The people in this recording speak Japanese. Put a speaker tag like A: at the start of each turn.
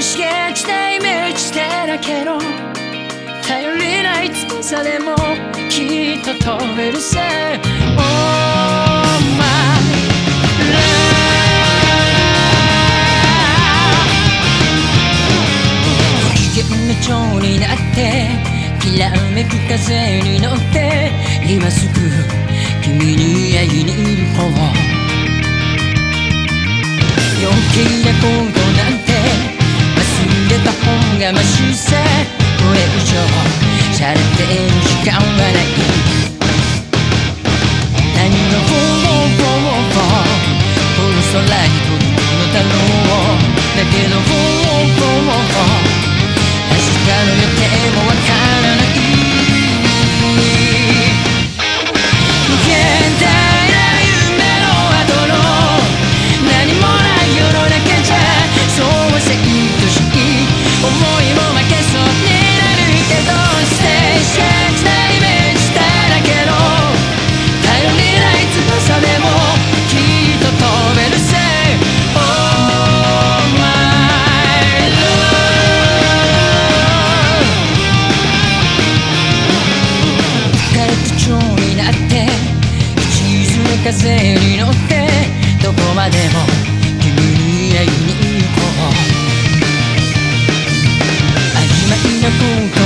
A: 刺激でイメージだらけの頼りない翼でもきっと飛べるさ Oh my love 不機嫌な蝶になってきらめく風に乗って今すぐ君に会いに行こう。余計なこと上されてる時間はない風に乗ってどこまでも君に会いに行こう。曖昧な空間